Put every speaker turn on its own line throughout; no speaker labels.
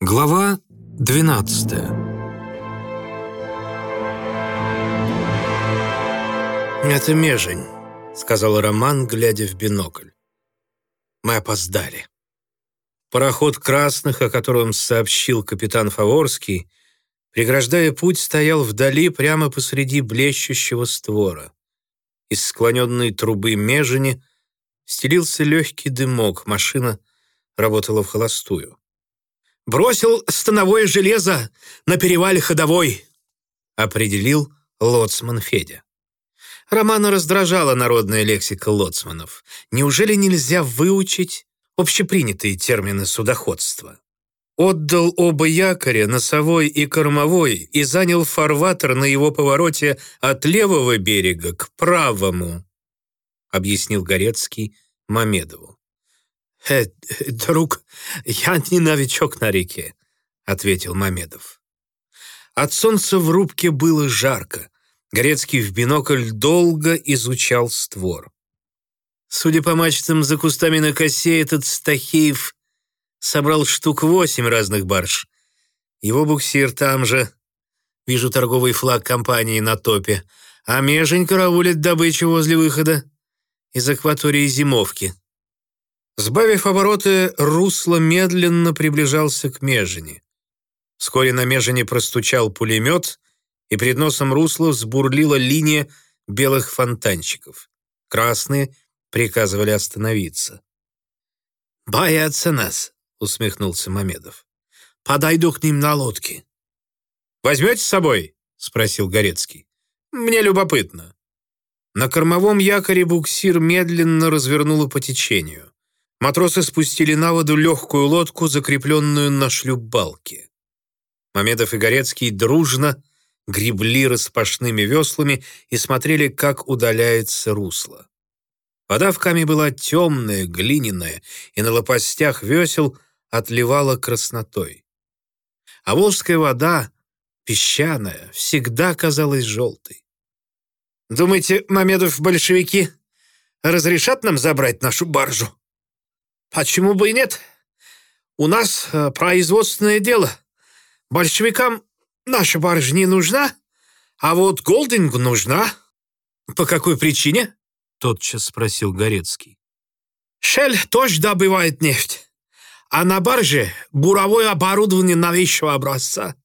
Глава 12
«Это Межень», — сказал Роман, глядя в бинокль. «Мы опоздали». Пароход «Красных», о котором сообщил капитан Фаворский, преграждая путь, стоял вдали прямо посреди блещущего створа. Из склоненной трубы Межени стелился легкий дымок, машина работала в холостую. «Бросил становое железо на перевале ходовой», — определил лоцман Федя. Романа раздражала народная лексика лоцманов. Неужели нельзя выучить общепринятые термины судоходства? Отдал оба якоря, носовой и кормовой, и занял фарватер на его повороте от левого берега к правому, объяснил Горецкий Мамедову. «Э, друг, я не новичок на реке», — ответил Мамедов. От солнца в рубке было жарко. Горецкий в бинокль долго изучал створ. Судя по мачтам за кустами на косе, этот Стахеев собрал штук восемь разных барж. Его буксир там же. Вижу торговый флаг компании на топе. А межень караулит добычу возле выхода из акватории зимовки. Сбавив обороты, русло медленно приближался к межине. Вскоре на межине простучал пулемет, и перед носом русла взбурлила линия белых фонтанчиков. Красные приказывали остановиться. «Боятся нас», — усмехнулся Мамедов. «Подойду к ним на лодке». «Возьмете с собой?» — спросил Горецкий. «Мне любопытно». На кормовом якоре буксир медленно развернуло по течению. Матросы спустили на воду легкую лодку, закрепленную на шлюпбалке. Мамедов и Горецкий дружно гребли распашными веслами и смотрели, как удаляется русло. Вода в каме была темная, глиняная, и на лопастях весел отливала краснотой. А волжская вода, песчаная, всегда казалась желтой. «Думаете, Мамедов большевики разрешат нам забрать нашу баржу?» Почему бы и нет? У нас э, производственное дело. Большевикам наша баржа не нужна, а вот Голдингу нужна. По какой причине? Тотчас спросил Горецкий. Шель тоже добывает нефть, а на барже буровое оборудование новейшего образца.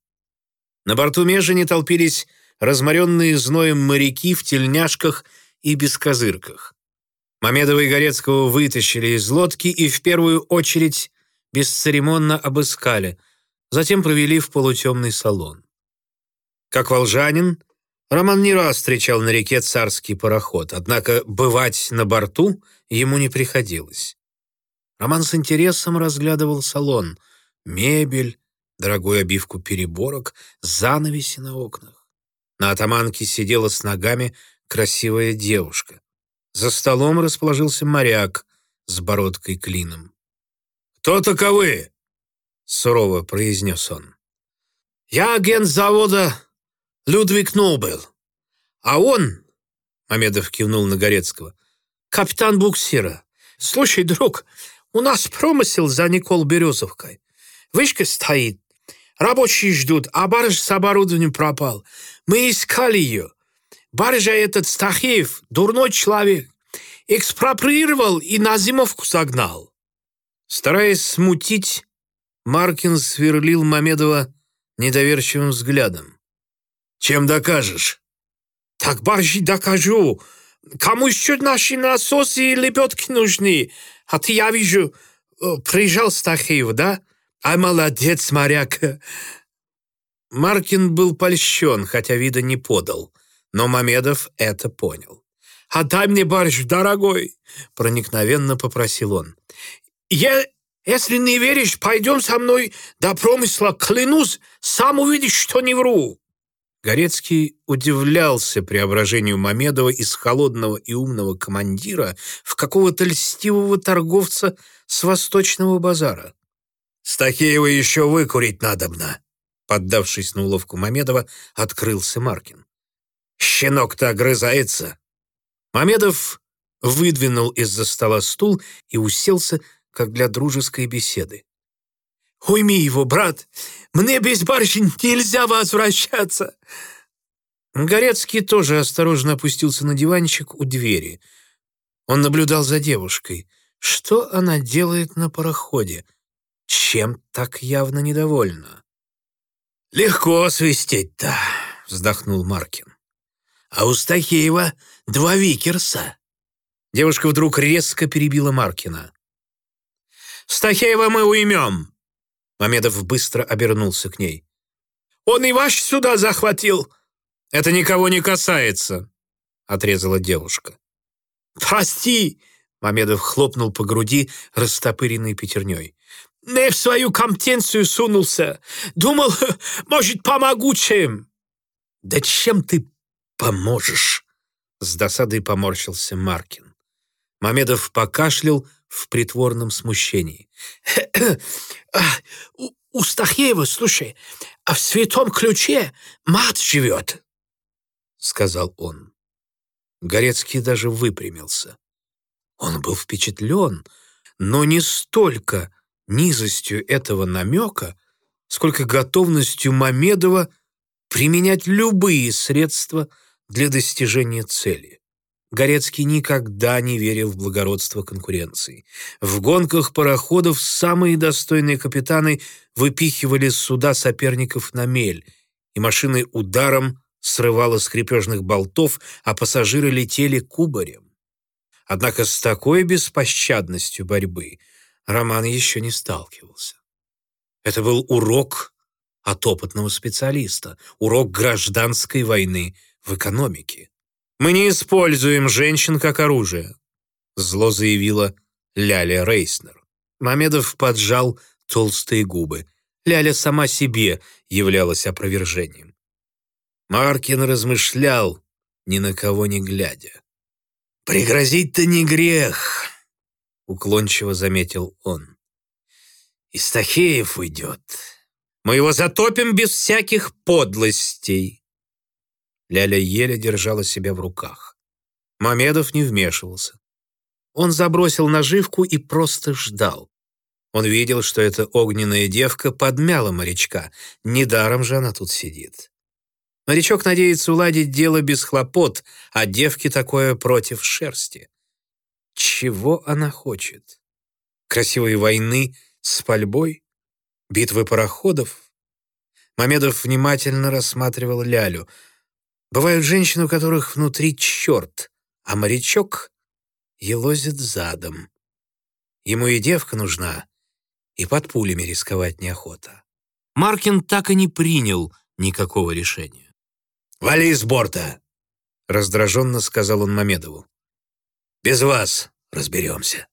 На борту Межени толпились разморенные зноем моряки в тельняшках и бескозырках. Мамедова и Горецкого вытащили из лодки и в первую очередь бесцеремонно обыскали, затем провели в полутемный салон. Как волжанин, Роман не раз встречал на реке царский пароход, однако бывать на борту ему не приходилось. Роман с интересом разглядывал салон, мебель, дорогую обивку переборок, занавеси на окнах. На атаманке сидела с ногами красивая девушка. За столом расположился моряк с бородкой клином. «Кто таковы?» — сурово произнес он. «Я агент завода Людвиг Нобел. А он, — Мамедов кивнул на Горецкого, — капитан буксира. Слушай, друг, у нас промысел за Никол Березовкой. Вышка стоит, рабочие ждут, а барж с оборудованием пропал. Мы искали ее. Баржа этот Стахеев, дурной человек, экспроприировал и на зимовку согнал. Стараясь смутить, Маркин сверлил Мамедова недоверчивым взглядом. «Чем докажешь?» «Так баржи докажу. Кому еще наши насосы и лебедки нужны? А ты, я вижу, э, приезжал Стахеев, да? А молодец, моряк!» Маркин был польщен, хотя вида не подал но Мамедов это понял. «Отдай мне барж, дорогой!» — проникновенно попросил он. «Я, если не веришь, пойдем со мной до промысла, клянусь, сам увидишь, что не вру!» Горецкий удивлялся преображению Мамедова из холодного и умного командира в какого-то льстивого торговца с восточного базара. «Стахеева еще выкурить надобно!» Поддавшись на уловку Мамедова, открылся Маркин. Щенок-то огрызается!» Мамедов выдвинул из-за стола стул и уселся, как для дружеской беседы. Уйми его, брат! Мне без барышень нельзя возвращаться!» Горецкий тоже осторожно опустился на диванчик у двери. Он наблюдал за девушкой. Что она делает на пароходе? Чем так явно недовольна? «Легко свистеть-то», — вздохнул Маркин. «А у Стахеева два викерса». Девушка вдруг резко перебила Маркина. «Стахеева мы уймем!» Мамедов быстро обернулся к ней. «Он и ваш сюда захватил!» «Это никого не касается», — отрезала девушка. «Прости!» — Мамедов хлопнул по груди растопыренной пятерней. «Не в свою компетенцию сунулся. Думал, может, помогу чем». «Да чем ты поможешь?» — с досадой поморщился Маркин. Мамедов покашлял в притворном смущении. «У, у Стахеева, слушай, а в Святом Ключе мат живет», — сказал он. Горецкий даже выпрямился. Он был впечатлен, но не столько низостью этого намека, сколько готовностью Мамедова применять любые средства для достижения цели. Горецкий никогда не верил в благородство конкуренции. В гонках пароходов самые достойные капитаны выпихивали суда соперников на мель, и машины ударом срывала с крепежных болтов, а пассажиры летели кубарем. Однако с такой беспощадностью борьбы Роман еще не сталкивался. Это был урок от опытного специалиста, урок гражданской войны в экономике. «Мы не используем женщин как оружие», зло заявила Ляля Рейснер. Мамедов поджал толстые губы. Ляля сама себе являлась опровержением. Маркин размышлял, ни на кого не глядя. «Пригрозить-то не грех», — уклончиво заметил он. «Истахеев уйдет. Мы его затопим без всяких подлостей». Ляля еле держала себя в руках. Мамедов не вмешивался. Он забросил наживку и просто ждал. Он видел, что эта огненная девка подмяла морячка. Недаром же она тут сидит. Морячок надеется уладить дело без хлопот, а девке такое против шерсти. Чего она хочет? Красивой войны с пальбой? Битвы пароходов? Мамедов внимательно рассматривал Лялю. Бывают женщины, у которых внутри черт, а морячок елозит задом. Ему и девка нужна, и под пулями рисковать неохота. Маркин так и не принял никакого решения. «Вали с борта!» — раздраженно сказал он Мамедову. «Без вас разберемся».